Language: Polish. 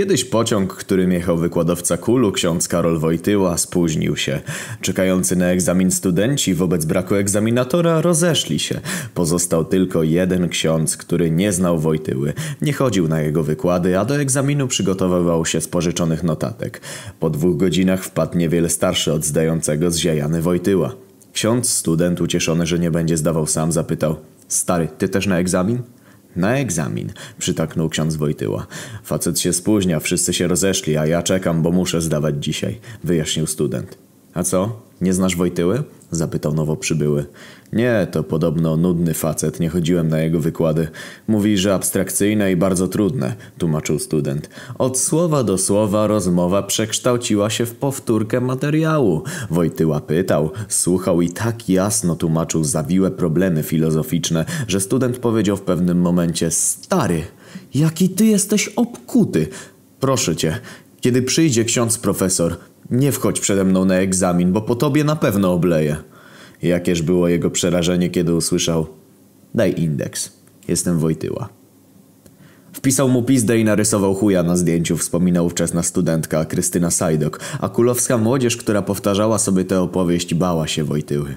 Kiedyś pociąg, którym jechał wykładowca kulu, ksiądz Karol Wojtyła, spóźnił się. Czekający na egzamin studenci wobec braku egzaminatora rozeszli się. Pozostał tylko jeden ksiądz, który nie znał Wojtyły. Nie chodził na jego wykłady, a do egzaminu przygotowywał się z pożyczonych notatek. Po dwóch godzinach wpadł niewiele starszy od zdającego zziajany Wojtyła. Ksiądz, student ucieszony, że nie będzie zdawał sam, zapytał Stary, ty też na egzamin? Na egzamin, przytaknął ksiądz Wojtyła. Facet się spóźnia, wszyscy się rozeszli, a ja czekam, bo muszę zdawać dzisiaj, wyjaśnił student. A co? Nie znasz Wojtyły? Zapytał nowo przybyły. Nie, to podobno nudny facet, nie chodziłem na jego wykłady. Mówi, że abstrakcyjne i bardzo trudne, tłumaczył student. Od słowa do słowa rozmowa przekształciła się w powtórkę materiału. Wojtyła pytał, słuchał i tak jasno tłumaczył zawiłe problemy filozoficzne, że student powiedział w pewnym momencie Stary, jaki ty jesteś obkuty. Proszę cię, kiedy przyjdzie ksiądz profesor, nie wchodź przede mną na egzamin, bo po tobie na pewno obleję. Jakież było jego przerażenie, kiedy usłyszał Daj indeks. Jestem Wojtyła. Wpisał mu pizdę i narysował chuja na zdjęciu, wspominał ówczesna studentka Krystyna Sajdok, a kulowska młodzież, która powtarzała sobie tę opowieść, bała się Wojtyły.